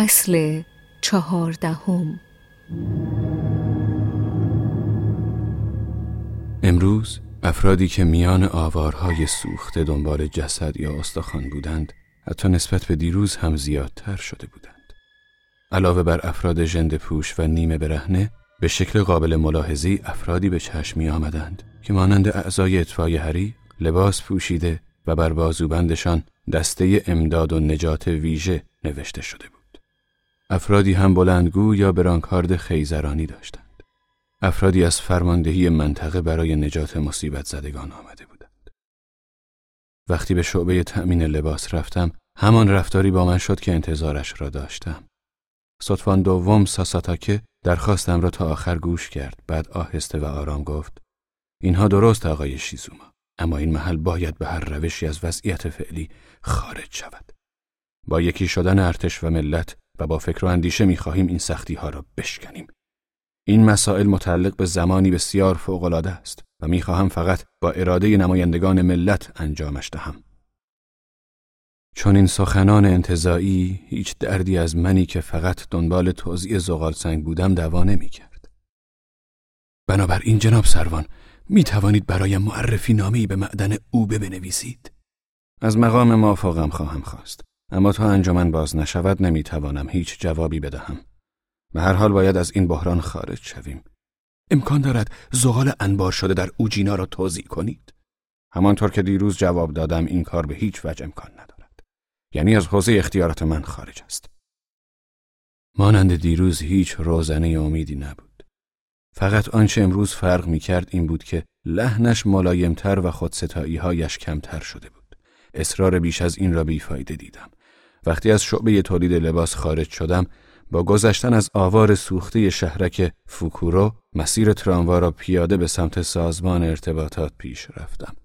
فصل چهاردهم امروز افرادی که میان آوارهای سوخته دنبال جسد یا استخوان بودند حتی نسبت به دیروز هم زیادتر شده بودند علاوه بر افراد ژنده پوش و نیمه برهنه به شکل قابل ملاحظی افرادی به چشم می آمدند که مانند اعضای اطفای هری لباس پوشیده و بر بازوبندشان دسته امداد و نجات ویژه نوشته شده بود. افرادی هم بلندگو یا برانکارد خیزرانی داشتند. افرادی از فرماندهی منطقه برای نجات مصیبت زدگان آمده بودند. وقتی به شعبه تأمین لباس رفتم، همان رفتاری با من شد که انتظارش را داشتم. صدفان دوم ساساتاکه درخواستم را تا آخر گوش کرد بعد آهسته و آرام گفت اینها درست آقای شیزوما اما این محل باید به هر روشی از وضعیت فعلی خارج شود با یکی شدن ارتش و ملت و با فکر و اندیشه می‌خواهیم این سختی ها را بشکنیم این مسائل متعلق به زمانی بسیار فوقالعاده است و می‌خواهم فقط با اراده نمایندگان ملت انجامش دهم چون این سخنان انتظایی هیچ دردی از منی که فقط دنبال توضیع زغال سنگ بودم دوا نمی کرد. بنابراین جناب سروان می توانید برای معرفی نامی به معدن اوبه بنویسید. از مقام موافقم خواهم خواست. اما تا انجمن باز نشود نمی توانم هیچ جوابی بدهم. به هر حال باید از این بحران خارج شویم. امکان دارد زغال انبار شده در اوجینا را توضیح کنید. همانطور که دیروز جواب دادم این کار به هیچ وجه امکان ندارد. یعنی از حوزه اختیارات من خارج است. مانند دیروز هیچ روزنه امیدی نبود. فقط آنچه امروز فرق می کرد این بود که لحنش ملایمتر و خودستایی هایش کمتر شده بود. اصرار بیش از این را بیفایده دیدم. وقتی از شعبه تولید لباس خارج شدم با گذشتن از آوار سوخته شهرک فوکورو مسیر تراموا را پیاده به سمت سازمان ارتباطات پیش رفتم.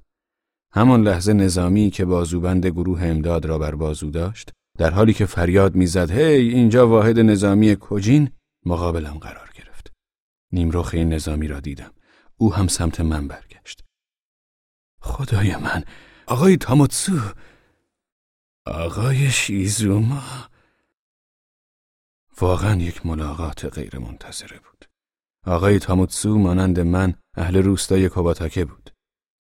همان لحظه نظامی که بازوبند گروه امداد را بر بازو داشت در حالی که فریاد می‌زد هی اینجا واحد نظامی کجین؟ مقابلم قرار گرفت. نیمرخ این نظامی را دیدم. او هم سمت من برگشت. خدای من آقای تاموتسو آقای شیزوما واقعا یک ملاقات غیر منتظره بود آقای تاموتسو مانند من اهل روستای کوباتاکه بود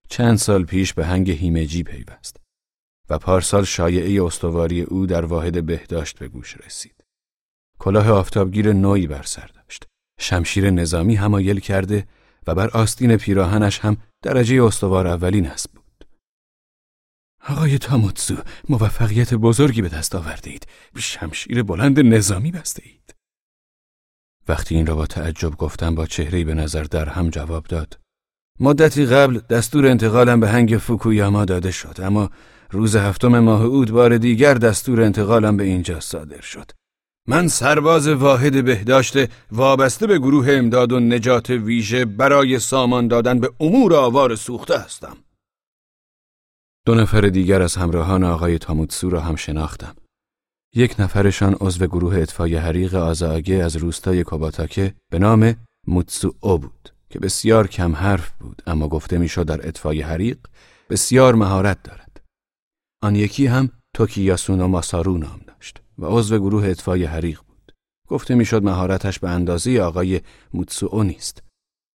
چند سال پیش به هنگ هیمجی پیوست و پارسال شایعه استواری او در واحد بهداشت به گوش رسید. کلاه آفتابگیر نوعی بر سر داشت. شمشیر نظامی همایل کرده و بر آستین پیراهنش هم درجه استوار اولین است بود. آقای تاموتسو موفقیت بزرگی به دست آورده شمشیر بلند نظامی بسته اید. وقتی این را با تعجب گفتم با چهره به نظر در هم جواب داد. مدتی قبل دستور انتقالم به هنگ فوکویاما داده شد اما روز هفتم ماه اود بار دیگر دستور انتقالم به اینجا صادر شد من سرباز واحد بهداشت وابسته به گروه امداد و نجات ویژه برای سامان دادن به امور آوار سوخته هستم دو نفر دیگر از همراهان آقای تاموتسو را هم شناختم یک نفرشان عضو گروه اطفای حریق آزاگه از روستای کوباتاکه به نام موتسو او بود که بسیار کم حرف بود اما گفته می‌شد در اطفای حریق بسیار مهارت دارد. آن یکی هم توکیاسونا ماسارو نام داشت و عضو گروه اطفای حریق بود. گفته می‌شد مهارتش به اندازه آقای موتسوو نیست.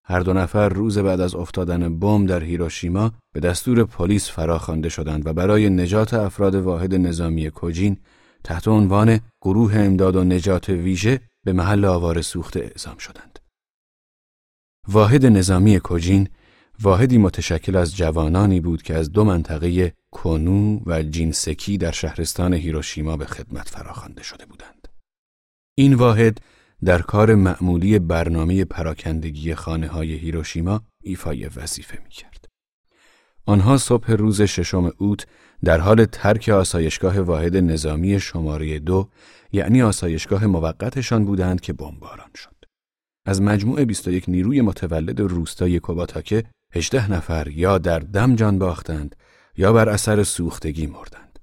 هر دو نفر روز بعد از افتادن بمب در هیروشیما به دستور پلیس فراخوانده شدند و برای نجات افراد واحد نظامی کوجین تحت عنوان گروه امداد و نجات ویژه به محل آوار سوخته اعزام شدند. واحد نظامی کوجین واحدی متشکل از جوانانی بود که از دو منطقه کنو و جینسکی در شهرستان هیروشیما به خدمت فراخوانده شده بودند. این واحد در کار معمولی برنامه پراکندگی خانه های هیروشیما ایفای وظیفه می کرد. آنها صبح روز ششم اوت در حال ترک آسایشگاه واحد نظامی شماره دو یعنی آسایشگاه موقتشان بودند که بمباران شد. از مجموع 21 نیروی متولد روستای کوباتاکه 18 نفر یا در دم جان باختند یا بر اثر سوختگی مردند.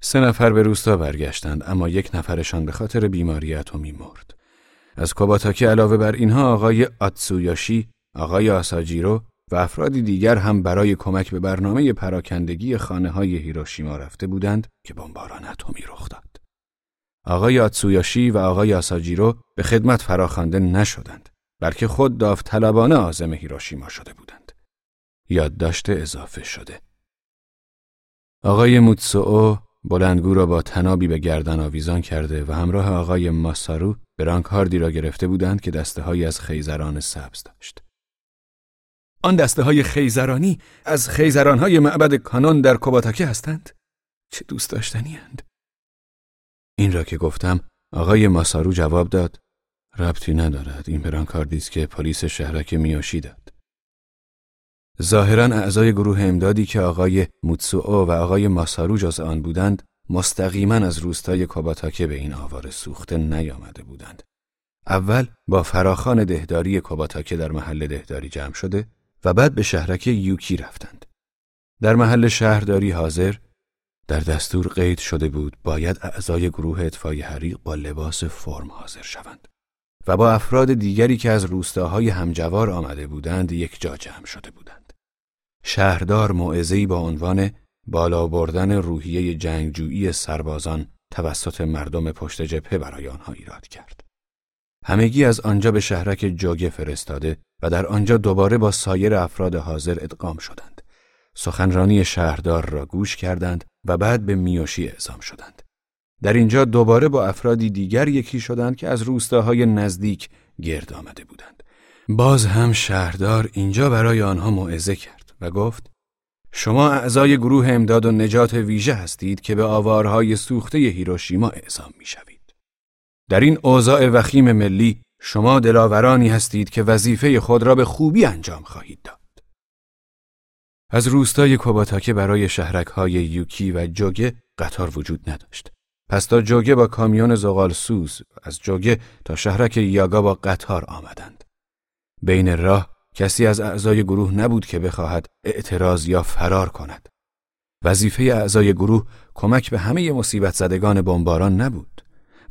سه نفر به روستا برگشتند اما یک نفرشان به خاطر بیماری اتمی مرد. از کوباتاکه علاوه بر اینها آقای آتسویاشی، آقای آساجیرو و افرادی دیگر هم برای کمک به برنامه پراکندگی خانه های هیروشیما رفته بودند که بمباران اتمی رخ داد. آقای آتسویاشی و آقای آساجیرو به خدمت فراخوانده نشدند بلکه خود داوطلبانه عازم هیروشیما شده بودند یادداشت اضافه شده آقای موتسوو بلندگو را با تنابی به گردن آویزان کرده و همراه آقای ماسارو برانکاردی را گرفته بودند که دسته های از خیزران سبز داشت. آن دسته های خیزرانی از خیزران های معبد کانون در کوباتاکه هستند؟ چه دوست داشتنی هند؟ این را که گفتم آقای ماسارو جواب داد ربطی ندارد این برانکاردی است که پلیس شهرک میاشی داد. ظاهرا اعضای گروه امدادی که آقای موتسوو و آقای ماسارو جز آن بودند مستقیما از روستای کوباتاکه به این آوار سوخته نیامده بودند. اول با فراخان دهداری کوباتاکه در محل دهداری جمع شده و بعد به شهرک یوکی رفتند. در محل شهرداری حاضر در دستور قید شده بود باید اعضای گروه اطفای حریق با لباس فرم حاضر شوند و با افراد دیگری که از روستاهای همجوار آمده بودند یک جا جمع شده بودند. شهردار موعظه‌ای با عنوان بالا بردن روحیه جنگجویی سربازان توسط مردم پشت جبهه برای آنها ایراد کرد. همگی از آنجا به شهرک جوگه فرستاده و در آنجا دوباره با سایر افراد حاضر ادغام شدند. سخنرانی شهردار را گوش کردند و بعد به میوشی اعزام شدند. در اینجا دوباره با افرادی دیگر یکی شدند که از روستاهای نزدیک گرد آمده بودند. باز هم شهردار اینجا برای آنها موعظه کرد و گفت شما اعضای گروه امداد و نجات ویژه هستید که به آوارهای سوخته هیروشیما اعزام می شوید. در این اوضاع وخیم ملی شما دلاورانی هستید که وظیفه خود را به خوبی انجام خواهید داد. از روستای کوباتاکه برای شهرک های یوکی و جوگه قطار وجود نداشت. پس تا جوگه با کامیون زغال سوز از جوگه تا شهرک یاگا با قطار آمدند. بین راه کسی از اعضای گروه نبود که بخواهد اعتراض یا فرار کند. وظیفه اعضای گروه کمک به همه مصیبت زدگان بمباران نبود.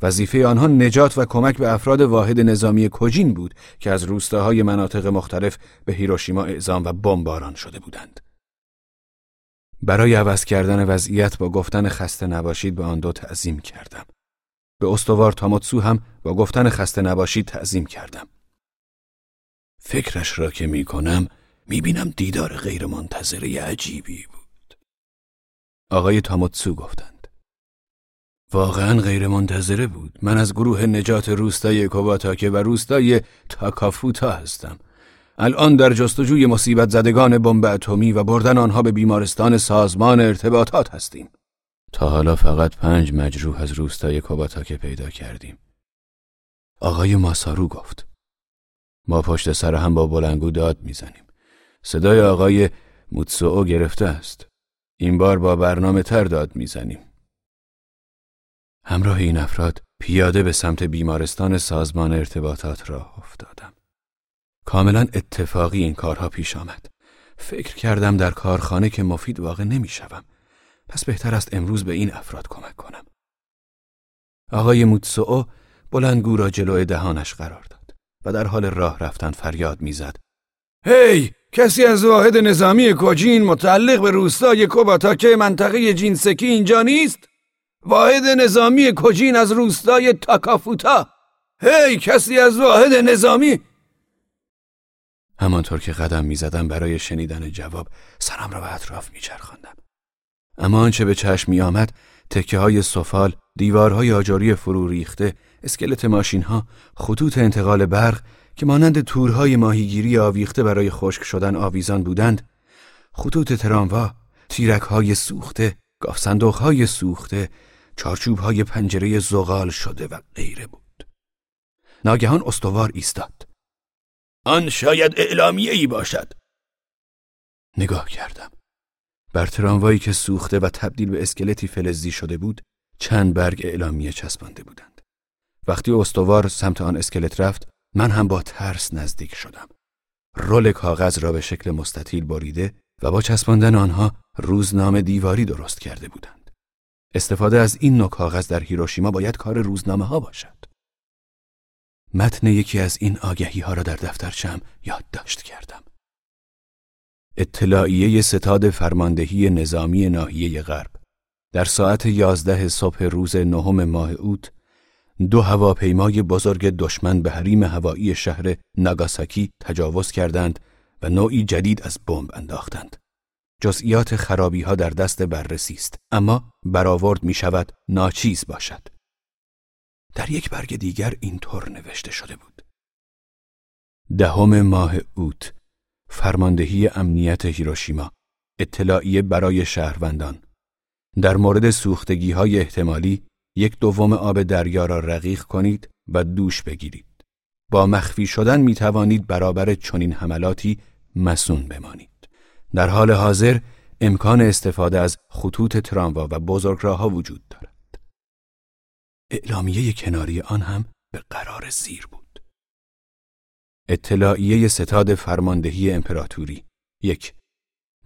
وظیفه آنها نجات و کمک به افراد واحد نظامی کجین بود که از روستاهای مناطق مختلف به هیروشیما اعزام و بمباران شده بودند. برای عوض کردن وضعیت با گفتن خسته نباشید به آن دو تعظیم کردم. به استوار تاموتسو هم با گفتن خسته نباشید تعظیم کردم. فکرش را که می کنم می بینم دیدار غیر منتظره عجیبی بود. آقای تاموتسو گفتند. واقعا غیر منتظره بود. من از گروه نجات روستای کوباتاکه و روستای تاکافوتا هستم. الان در جستجوی مصیبت زدگان بمب اتمی و بردن آنها به بیمارستان سازمان ارتباطات هستیم. تا حالا فقط پنج مجروح از روستای کوباتاکه پیدا کردیم. آقای ماسارو گفت. ما پشت سر هم با بلنگو داد می‌زنیم. صدای آقای موتسوو گرفته است. این بار با برنامه تر داد می‌زنیم. همراه این افراد پیاده به سمت بیمارستان سازمان ارتباطات راه افتادم. کاملا اتفاقی این کارها پیش آمد. فکر کردم در کارخانه که مفید واقع نمی‌شوم. پس بهتر است امروز به این افراد کمک کنم. آقای موتسوو بلندگو را جلوی دهانش قرار داد و در حال راه رفتن فریاد می‌زد. هی hey, کسی از واحد نظامی کوجین متعلق به روستای کوباتاکه منطقه جینسکی اینجا نیست؟ واحد نظامی کوجین از روستای تاکافوتا هی hey, کسی از واحد نظامی همانطور که قدم می‌زدم برای شنیدن جواب سرم را به اطراف میچرخاندم اما آنچه به چشم می آمد تکه های سفال، دیوارهای آجاری فرو ریخته، اسکلت ماشین ها، خطوط انتقال برق که مانند تورهای ماهیگیری آویخته برای خشک شدن آویزان بودند، خطوط تراموا، تیرک های سوخته، گاف های سوخته، چارچوب های پنجره زغال شده و غیره بود. ناگهان استوار ایستاد. آن شاید اعلامیه ای باشد. نگاه کردم. بر تراموایی که سوخته و تبدیل به اسکلتی فلزی شده بود، چند برگ اعلامیه چسبانده بودند. وقتی استوار سمت آن اسکلت رفت، من هم با ترس نزدیک شدم. رول کاغذ را به شکل مستطیل بریده و با چسباندن آنها روزنامه دیواری درست کرده بودند. استفاده از این نوع کاغذ در هیروشیما باید کار روزنامه ها باشد. متن یکی از این آگهی ها را در دفترچم یادداشت کردم. اطلاعیه ستاد فرماندهی نظامی ناحیه غرب در ساعت یازده صبح روز نهم ماه اوت دو هواپیمای بزرگ دشمن به حریم هوایی شهر ناگاساکی تجاوز کردند و نوعی جدید از بمب انداختند. جزئیات خرابی ها در دست بررسی است اما برآورد می شود ناچیز باشد. در یک برگ دیگر اینطور نوشته شده بود. دهم ماه اوت فرماندهی امنیت هیروشیما اطلاعیه برای شهروندان در مورد سوختگی های احتمالی یک دوم آب دریا را رقیق کنید و دوش بگیرید. با مخفی شدن می توانید برابر چنین حملاتی مسون بمانید. در حال حاضر امکان استفاده از خطوط تراموا و بزرگراهها وجود دارد. اعلامیه کناری آن هم به قرار زیر بود. اطلاعیه ستاد فرماندهی امپراتوری یک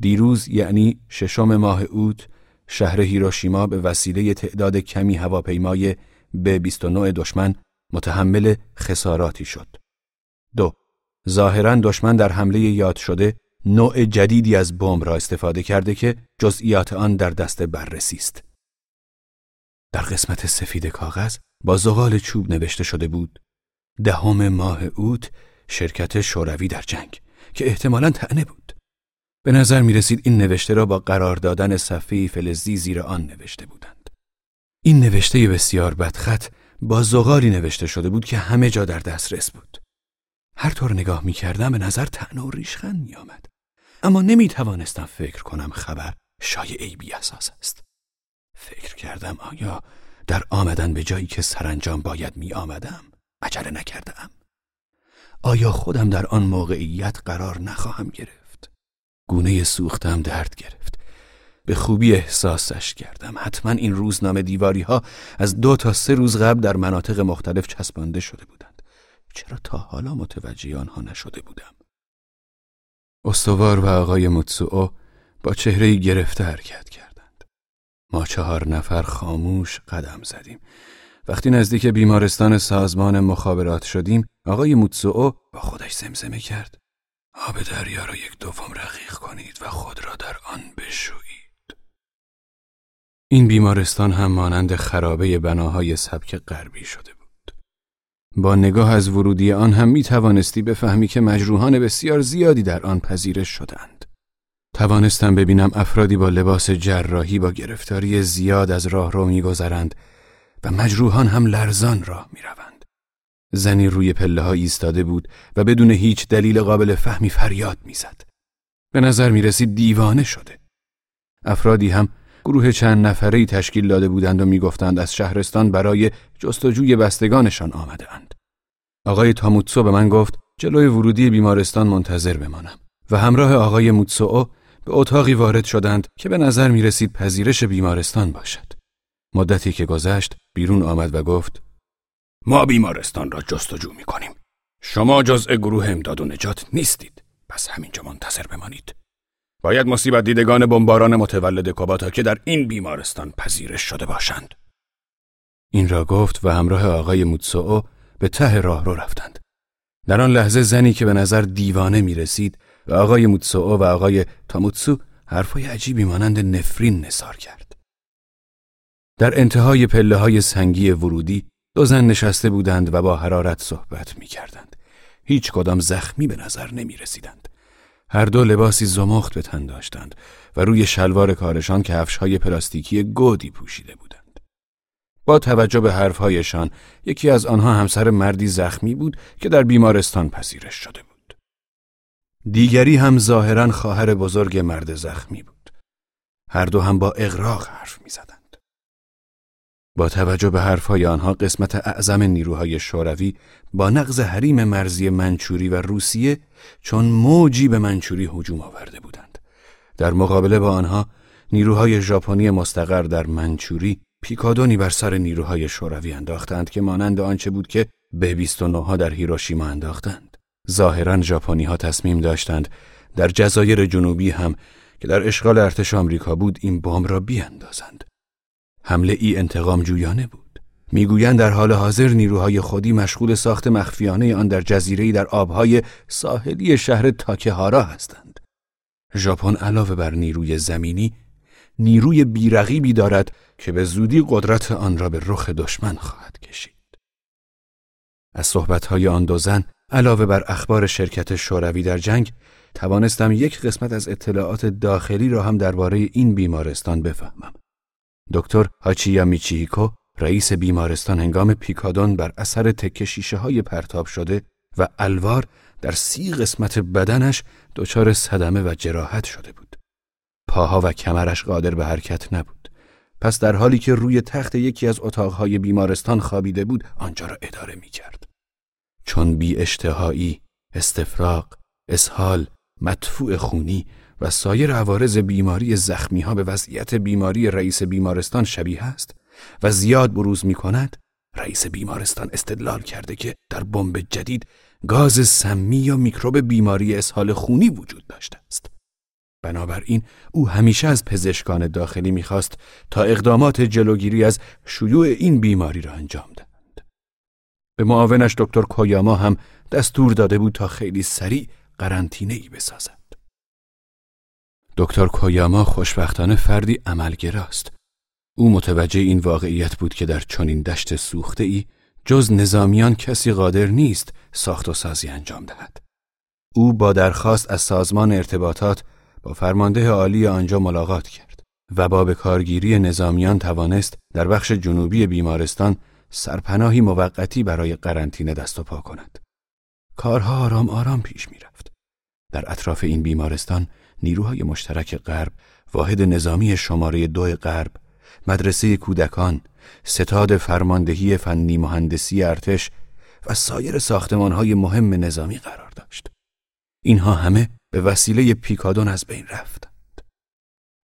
دیروز یعنی ششم ماه اوت شهر هیروشیما به وسیله تعداد کمی هواپیمای به 29 دشمن متحمل خساراتی شد. دو ظاهرا دشمن در حمله یاد شده نوع جدیدی از بمب را استفاده کرده که جزئیات آن در دست بررسی است. در قسمت سفید کاغذ با زغال چوب نوشته شده بود دهم ماه اوت شرکت شوروی در جنگ که احتمالا تعنه بود. به نظر می رسید این نوشته را با قرار دادن صفحه فلزی زیر آن نوشته بودند. این نوشته بسیار بدخط با زغالی نوشته شده بود که همه جا در دسترس بود. هر طور نگاه می کردم به نظر تنه و ریشخند می آمد. اما نمی توانستم فکر کنم خبر شایعی بی اساس است. فکر کردم آیا در آمدن به جایی که سرانجام باید می آمدم عجله نکردم. آیا خودم در آن موقعیت قرار نخواهم گرفت؟ گونه سوختم درد گرفت. به خوبی احساسش کردم. حتما این روزنامه دیواری ها از دو تا سه روز قبل در مناطق مختلف چسبانده شده بودند. چرا تا حالا متوجه آنها نشده بودم؟ استوار و آقای موتسوو با چهره گرفته حرکت کردند. ما چهار نفر خاموش قدم زدیم. وقتی نزدیک بیمارستان سازمان مخابرات شدیم، آقای موتسوو با خودش زمزمه کرد. آب دریا را یک دوم رقیق کنید و خود را در آن بشویید. این بیمارستان هم مانند خرابه بناهای سبک غربی شده با نگاه از ورودی آن هم می توانستی بفهمی که مجروحان بسیار زیادی در آن پذیرش شدند. توانستم ببینم افرادی با لباس جراحی با گرفتاری زیاد از راه رو میگذرند و مجروحان هم لرزان راه می روند. زنی روی پله ها ایستاده بود و بدون هیچ دلیل قابل فهمی فریاد می‌زد. به نظر می رسید دیوانه شده. افرادی هم گروه چند نفری تشکیل داده بودند و می‌گفتند از شهرستان برای جستجوی بستگانشان آمده اند. آقای تاموتسو به من گفت جلوی ورودی بیمارستان منتظر بمانم و همراه آقای موتسو به اتاقی وارد شدند که به نظر می رسید پذیرش بیمارستان باشد. مدتی که گذشت بیرون آمد و گفت ما بیمارستان را جستجو می کنیم. شما جزء گروه امداد و نجات نیستید. پس همینجا منتظر بمانید. باید مصیبت دیدگان بمباران متولد کوباتا که در این بیمارستان پذیرش شده باشند. این را گفت و همراه آقای موتسو به ته راه رو رفتند. در آن لحظه زنی که به نظر دیوانه می رسید و آقای موتسو و آقای تاموتسو حرفای عجیبی مانند نفرین نصار کرد. در انتهای پله های سنگی ورودی دو زن نشسته بودند و با حرارت صحبت می کردند. هیچ کدام زخمی به نظر نمی رسیدند. هر دو لباسی زمخت به تن داشتند و روی شلوار کارشان های پلاستیکی گودی پوشیده بودند. با توجه به حرفهایشان یکی از آنها همسر مردی زخمی بود که در بیمارستان پذیرش شده بود. دیگری هم ظاهرا خواهر بزرگ مرد زخمی بود. هر دو هم با اغراق حرف زدند. با توجه به حرفهای آنها قسمت اعظم نیروهای شوروی با نقض حریم مرزی منچوری و روسیه چون موجی به منچوری هجوم آورده بودند. در مقابله با آنها نیروهای ژاپنی مستقر در منچوری پیکادونی بر سر نیروهای شوروی انداختند که مانند آنچه بود که به 29 ها در هیروشیما انداختند. ظاهرا ژاپنی ها تصمیم داشتند در جزایر جنوبی هم که در اشغال ارتش آمریکا بود این بمب را بیاندازند. حمله ای انتقام جویانه بود. می‌گویند در حال حاضر نیروهای خودی مشغول ساخت مخفیانه آن در جزیره در آبهای ساحلی شهر تاکهارا هستند. ژاپن علاوه بر نیروی زمینی نیروی بیرقیبی دارد که به زودی قدرت آن را به رخ دشمن خواهد کشید. از صحبتهای آن دو زن علاوه بر اخبار شرکت شوروی در جنگ توانستم یک قسمت از اطلاعات داخلی را هم درباره این بیمارستان بفهمم. دکتر هاچیا میچیکو رئیس بیمارستان هنگام پیکادون بر اثر تکه شیشه های پرتاب شده و الوار در سی قسمت بدنش دچار صدمه و جراحت شده بود. پاها و کمرش قادر به حرکت نبود. پس در حالی که روی تخت یکی از اتاقهای بیمارستان خوابیده بود آنجا را اداره می کرد. چون بی اشتهایی، استفراغ، اسهال، مدفوع خونی و سایر عوارض بیماری زخمی ها به وضعیت بیماری رئیس بیمارستان شبیه است و زیاد بروز می کند رئیس بیمارستان استدلال کرده که در بمب جدید گاز سمی یا میکروب بیماری اسهال خونی وجود داشته است. بنابراین او همیشه از پزشکان داخلی می‌خواست تا اقدامات جلوگیری از شیوع این بیماری را انجام دهند. به معاونش دکتر کویاما هم دستور داده بود تا خیلی سریع قرنطینه ای بسازد. دکتر کویاما خوشبختانه فردی عملگراست. او متوجه این واقعیت بود که در چنین دشت سوخته ای جز نظامیان کسی قادر نیست ساخت و سازی انجام دهد. او با درخواست از سازمان ارتباطات با فرمانده عالی آنجا ملاقات کرد و با به کارگیری نظامیان توانست در بخش جنوبی بیمارستان سرپناهی موقتی برای قرنطینه دست و پا کند. کارها آرام آرام پیش می رفت. در اطراف این بیمارستان نیروهای مشترک غرب، واحد نظامی شماره دو غرب، مدرسه کودکان، ستاد فرماندهی فنی مهندسی ارتش و سایر ساختمانهای مهم نظامی قرار داشت. اینها همه به وسیله پیکادون از بین رفتند.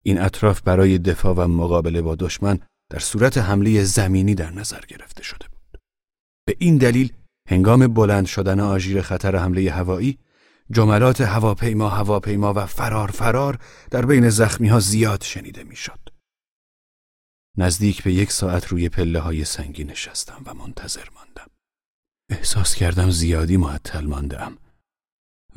این اطراف برای دفاع و مقابله با دشمن در صورت حمله زمینی در نظر گرفته شده بود. به این دلیل هنگام بلند شدن آژیر خطر حمله هوایی جملات هواپیما هواپیما و فرار فرار در بین زخمی ها زیاد شنیده می‌شد. نزدیک به یک ساعت روی پله های سنگی نشستم و منتظر ماندم. احساس کردم زیادی معطل ماندم.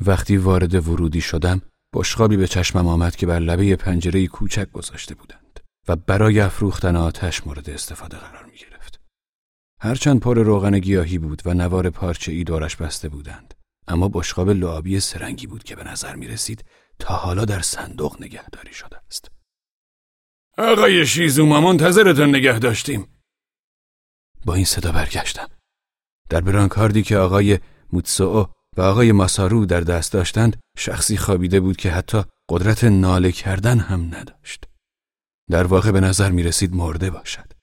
وقتی وارد ورودی شدم، بشقابی به چشمم آمد که بر لبه پنجره کوچک گذاشته بودند و برای افروختن آتش مورد استفاده قرار می گرفت. هرچند پر روغن گیاهی بود و نوار پارچه ای دورش بسته بودند، اما بشقاب لعابی سرنگی بود که به نظر می رسید تا حالا در صندوق نگهداری شده است. آقای شیزوما منتظرتان نگه داشتیم. با این صدا برگشتم. در برانکاردی که آقای موتسو و آقای ماسارو در دست داشتند شخصی خوابیده بود که حتی قدرت ناله کردن هم نداشت. در واقع به نظر می رسید مرده باشد.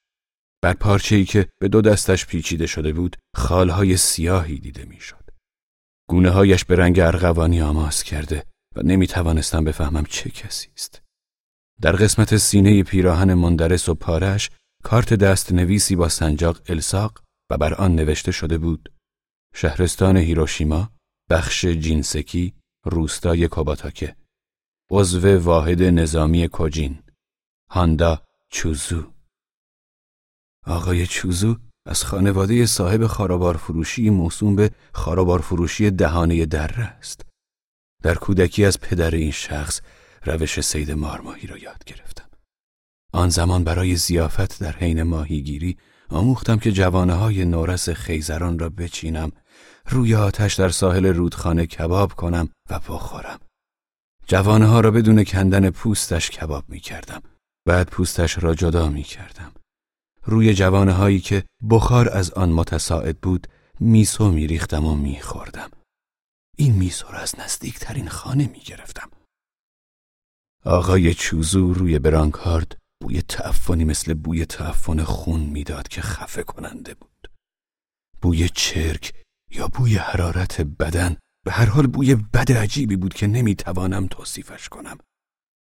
بر پارچه ای که به دو دستش پیچیده شده بود خالهای سیاهی دیده می‌شد. گونه هایش به رنگ ارغوانی آماس کرده و نمی توانستم بفهمم چه کسی است. در قسمت سینه پیراهن مندرس و پارش کارت دست نویسی با سنجاق الساق و بر آن نوشته شده بود شهرستان هیروشیما بخش جینسکی روستای کوباتاکه عضو واحد نظامی کوجین هاندا چوزو آقای چوزو از خانواده صاحب خارابار فروشی موسوم به خارابار فروشی دهانه دره است. در کودکی از پدر این شخص روش سید مارماهی را یاد گرفتم. آن زمان برای زیافت در حین ماهیگیری آموختم که جوانه های نورس خیزران را بچینم روی آتش در ساحل رودخانه کباب کنم و بخورم. جوانه ها را بدون کندن پوستش کباب می کردم. بعد پوستش را جدا می کردم. روی جوانه هایی که بخار از آن متساعد بود میسو میریختم و میخوردم. این میسو را از نزدیکترین خانه می‌گرفتم. آقای چوزو روی برانکارد بوی تعفنی مثل بوی تعفن خون می‌داد که خفه کننده بود. بوی چرک یا بوی حرارت بدن به هر حال بوی بد عجیبی بود که نمی‌توانم توصیفش کنم.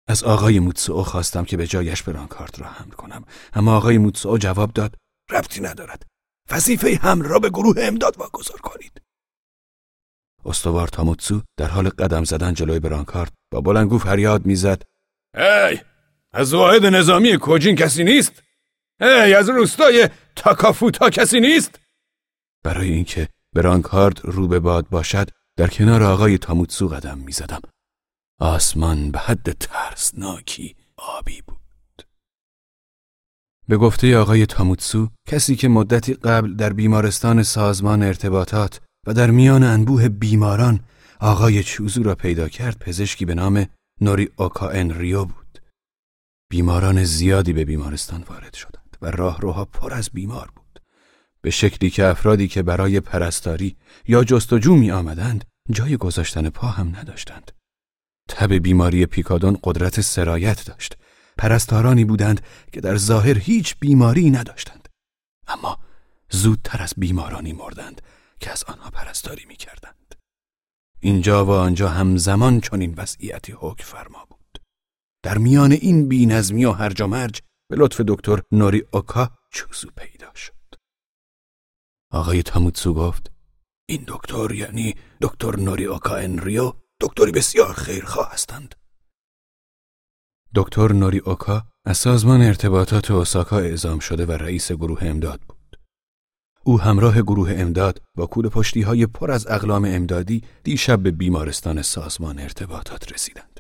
از آقای موتسو خواستم که به جایش برانکارد را حمل کنم. اما آقای موتسو جواب داد ربطی ندارد. وظیفه حمل را به گروه امداد واگذار کنید. استوار تاموتسو در حال قدم زدن جلوی برانکارد با بلنگو فریاد می‌زد. ای از واحد نظامی کوجین کسی نیست؟ ای از روستای تاکافوتا کسی نیست؟ برای اینکه برانکارد رو به باد باشد در کنار آقای تاموتسو قدم می‌زدم. آسمان به حد ترسناکی آبی بود به گفته آقای تاموتسو کسی که مدتی قبل در بیمارستان سازمان ارتباطات و در میان انبوه بیماران آقای چوزو را پیدا کرد پزشکی به نام نوری اوکا ریو بود. بیماران زیادی به بیمارستان وارد شدند و راهروها پر از بیمار بود. به شکلی که افرادی که برای پرستاری یا جستجو می آمدند جای گذاشتن پا هم نداشتند. تب بیماری پیکادون قدرت سرایت داشت. پرستارانی بودند که در ظاهر هیچ بیماری نداشتند. اما زودتر از بیمارانی مردند که از آنها پرستاری می کردند. اینجا و آنجا همزمان چنین وضعیتی حکم فرما بود. در میان این بینظمی و هرج و مرج به لطف دکتر نوری اوکا چوزو پیدا شد. آقای تاموتسو گفت این دکتر یعنی دکتر نوری اوکا انریو دکتری بسیار خیرخواه هستند. دکتر نوری اوکا از سازمان ارتباطات اوساکا اعزام شده و رئیس گروه امداد بود. او همراه گروه امداد با کول پشتی های پر از اقلام امدادی دیشب به بیمارستان سازمان ارتباطات رسیدند.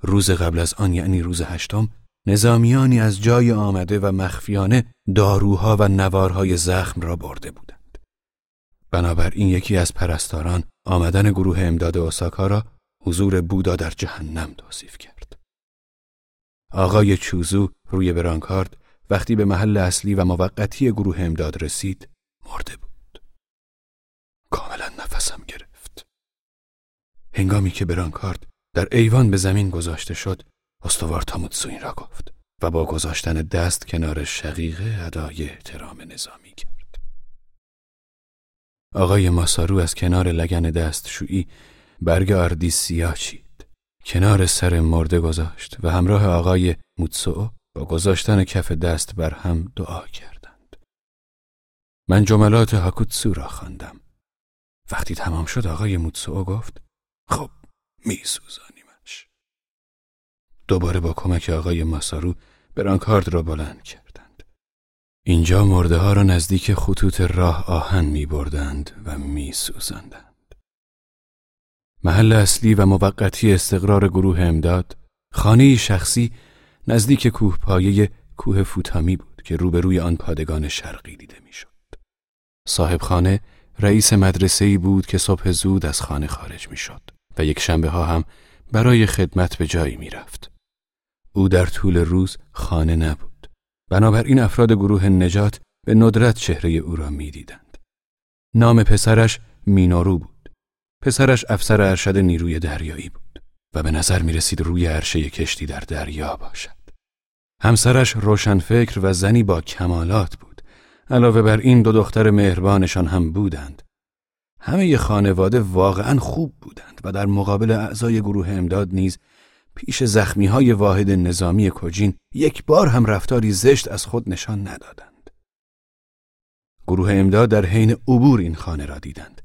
روز قبل از آن یعنی روز هشتم نظامیانی از جای آمده و مخفیانه داروها و نوارهای زخم را برده بودند. بنابراین یکی از پرستاران آمدن گروه امداد اوساکا را حضور بودا در جهنم توصیف کرد. آقای چوزو روی برانکارد وقتی به محل اصلی و موقتی گروه امداد رسید مرده بود. کاملا نفسم گرفت. هنگامی که برانکارد در ایوان به زمین گذاشته شد استوار تاموتسو این را گفت و با گذاشتن دست کنار شقیقه ادای احترام نظامی. آقای ماسارو از کنار لگن دستشویی برگ آردی سیاه چید. کنار سر مرده گذاشت و همراه آقای موتسو با گذاشتن کف دست بر هم دعا کردند. من جملات هاکوتسو را خواندم. وقتی تمام شد آقای موتسو گفت خب میسوزانیمش. دوباره با کمک آقای ماسارو برانکارد را بلند کردند. اینجا مرده ها را نزدیک خطوط راه آهن می بردند و می سوزندند. محل اصلی و موقتی استقرار گروه امداد خانه شخصی نزدیک کوه پایه کوه فوتامی بود که روبروی آن پادگان شرقی دیده می‌شد. صاحب خانه رئیس مدرسه ای بود که صبح زود از خانه خارج می‌شد و یک شنبه ها هم برای خدمت به جایی می‌رفت. او در طول روز خانه نبود. بنابراین افراد گروه نجات به ندرت چهره او را می‌دیدند. نام پسرش مینارو بود. پسرش افسر ارشد نیروی دریایی بود. و به نظر می رسید روی عرشه کشتی در دریا باشد. همسرش روشنفکر و زنی با کمالات بود. علاوه بر این دو دختر مهربانشان هم بودند. همه خانواده واقعا خوب بودند و در مقابل اعضای گروه امداد نیز پیش زخمی های واحد نظامی کجین یک بار هم رفتاری زشت از خود نشان ندادند. گروه امداد در حین عبور این خانه را دیدند.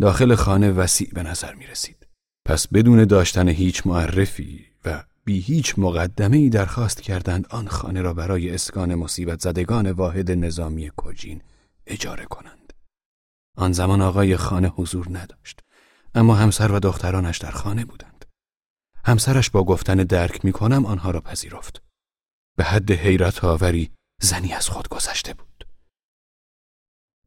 داخل خانه وسیع به نظر می رسید. پس بدون داشتن هیچ معرفی و بی هیچ مقدمه ای درخواست کردند آن خانه را برای اسکان مصیبت زدگان واحد نظامی کجین اجاره کنند. آن زمان آقای خانه حضور نداشت اما همسر و دخترانش در خانه بودند. همسرش با گفتن درک می کنم آنها را پذیرفت. به حد حیرت آوری زنی از خود گذشته بود.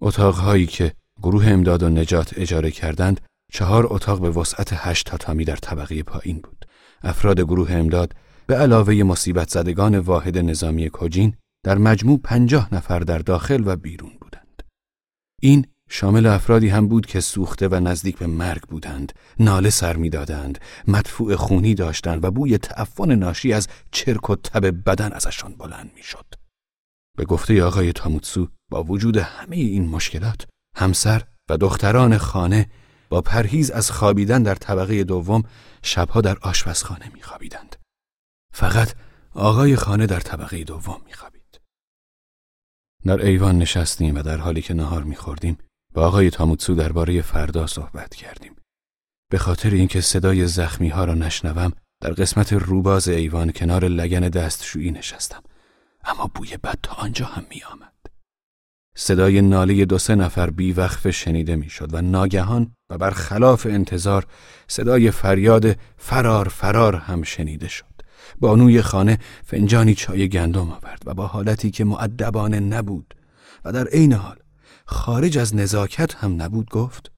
اتاقهایی که گروه امداد و نجات اجاره کردند چهار اتاق به وسعت هشت تاتامی در طبقه پایین بود. افراد گروه امداد به علاوه مصیبت زدگان واحد نظامی کجین در مجموع پنجاه نفر در داخل و بیرون بودند. این شامل افرادی هم بود که سوخته و نزدیک به مرگ بودند، ناله سر می‌دادند، مدفوع خونی داشتند و بوی تعفن ناشی از چرک و تب بدن ازشان بلند می‌شد. به گفته آقای تاموتسو با وجود همه این مشکلات همسر و دختران خانه با پرهیز از خوابیدن در طبقه دوم شبها در آشپزخانه میخوابیدند. فقط آقای خانه در طبقه دوم میخوابید. در ایوان نشستیم و در حالی که نهار میخوردیم با آقای تاموتسو درباره فردا صحبت کردیم. به خاطر اینکه صدای زخمی ها را نشنوم در قسمت روباز ایوان کنار لگن دستشویی نشستم. اما بوی بد تا آنجا هم می آمد. صدای ناله دو سه نفر بیوقف شنیده می‌شد و ناگهان و برخلاف انتظار صدای فریاد فرار فرار هم شنیده شد بانوی خانه فنجانی چای گندم آورد و با حالتی که معدبانه نبود و در عین حال خارج از نزاکت هم نبود گفت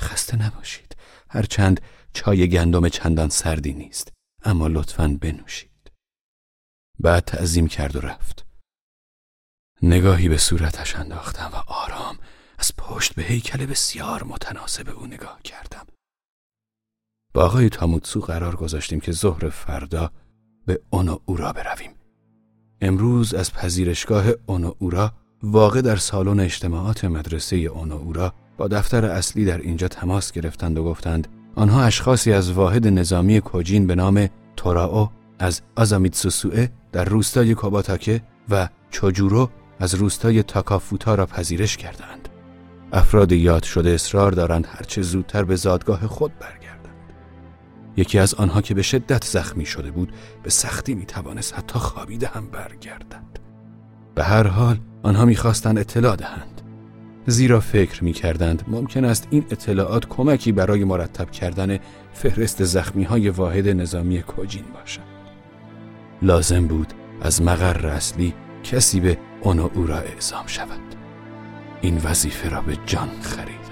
خسته نباشید. هرچند چای گندم چندان سردی نیست اما لطفا بنوشید. بعد تعظیم کرد و رفت. نگاهی به صورتش انداختم و آرام از پشت به هیکل بسیار متناسب او نگاه کردم. با آقای تاموتسو قرار گذاشتیم که ظهر فردا به اونو اورا برویم. امروز از پذیرشگاه اونو اورا واقع در سالن اجتماعات مدرسه اونو اورا با دفتر اصلی در اینجا تماس گرفتند و گفتند آنها اشخاصی از واحد نظامی کوجین به نام توراو از آزامیتسوسوئه در روستای کوباتاکه و چوجورو از روستای تاکافوتا را پذیرش کردند. افراد یاد شده اصرار دارند هرچه زودتر به زادگاه خود برگردند. یکی از آنها که به شدت زخمی شده بود به سختی می توانست حتی خوابیده هم برگردد. به هر حال آنها می‌خواستند اطلاع دهند. زیرا فکر می کردند ممکن است این اطلاعات کمکی برای مرتب کردن فهرست زخمی های واحد نظامی کوجین باشد. لازم بود از مقر اصلی کسی به اونو او را اعزام شود این وظیفه را به جان خرید